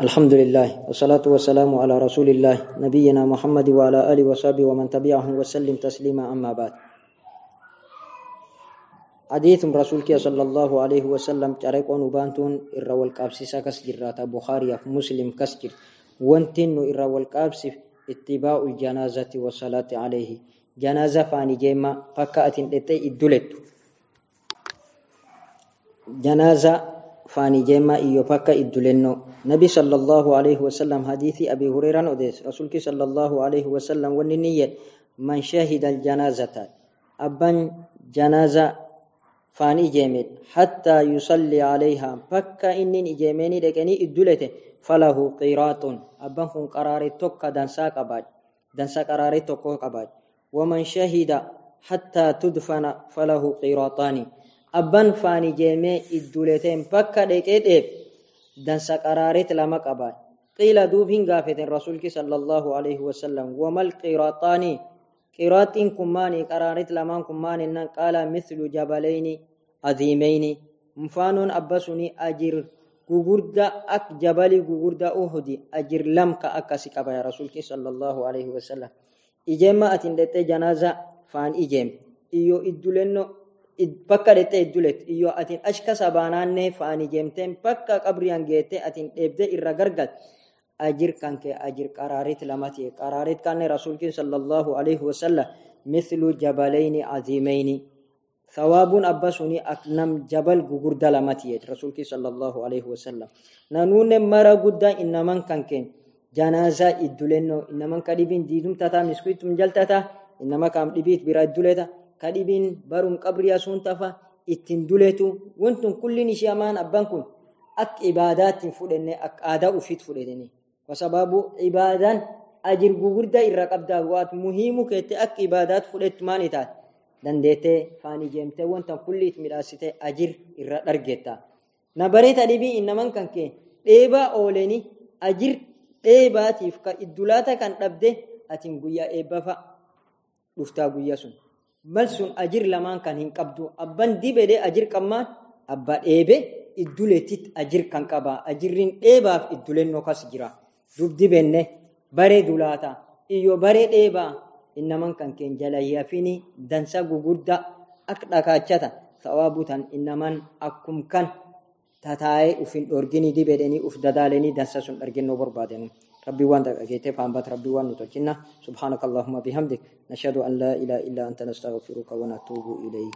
الحمد لله والصلاة والسلام على رسول الله نبينا محمد وعلى آله وصحبه ومن تبعهم وسلم تسليما أما بعد حديث رسولك صلى الله عليه وسلم تاريخ ونبانتون إرى والقابسيسا كسجرات بخاري مسلم كسجر وانتن إرى والقابس اتباع الجنازة والصلاة عليه جنازة فاني جيما فكأة اتي الدلت جنازة فاني جيما إيو فكا الدلنو نبي صلى الله عليه وسلم حديث أبي هريرة وديس رسولك صلى الله عليه وسلم وننية. من شهد الجنازة. أبن جنازة فاني جيمت حتى يصلي عليها. فكا إنن إجيميني لكني إدلته. فله قيراط. أبن فن قراري توكا دنسا قباج. دنسا قراري توكو قباج. ومن شهد حتى تدفن فله قيراطان. أبن فاني جيمي إدلتين فكا ديكي دنسا قراريت لما قباج قيل دوبين قافت الرسول صلى الله عليه وسلم وما القيراطان قيراط كماني قراريت لما كماني قال مثل جبلين عظيمين مفانون أبسوني أجر غغردا أك جبل غغردا أهدي أجر لم كأكسي قبا يا رسول صلى الله عليه وسلم إجمع أتندت جنازة فان إجم إيو إدولنو bakka dhette iddulet iyo atin ashka sabaanaanne faani jeemteen bakka qabriyaan geette atin dheebde irra gargal ajir kanke ajir qaraarit lamati qaraarit kanne rasuulkin sallallahu alaihi wasallam mithlu jabalayni azimayni ثواب أبسوني أكنم جبل غغردا لمتي رسولك صلى الله عليه وسلم نانون مرا غدا إنما كان كين جنازة إدلنو إنما كدبين ديدم تتا مسكويتم جلتتا إنما كام دبيت برا kadhibiin barum qabriyaa sun tafa ittiin duletu wantun kullin ishee amaan abbaan kun akka ibaadaatti fudhenne akka aadaa ufiit fudhatanii wasababu ibaadaan ajir gugurdaa irra qabdaa waat muhiimu keette akka ibaadaat fudhettu maan itaat dandeettee faanii jeemtee wanta kulliit midhaasitee ajir irra dhargeetta. Na bareeta dhibii innaman kan kee dheebaa ajir dheebaatiif ka iddulaata kan dhabde atin guyyaa eebbafa dhuftaa guyyaa sun bal sun ajir lamaan kan hin qabdu. Abban dibede ajir qabmaan abba dheebe idduleetit ajir kan qaba. Ajirrin dheebaaf iddulennoo kas jira. Dub dibenne bare dulaata. Iyo bare dheebaa innaman kan keen jalayyafini dansa gugurda ak dhakaachata. Sawaabutan innaman akkum kan tataa'ee ufin dhorgini dibedhanii uf dadaalanii dansa sun dhargennoo barbaadenu ربي وان كيتي فامبات ربي وان نتوكلنا سبحانك اللهم بحمدك نشهد أن لا إله إلا أنت نستغفرك ونتوب إليك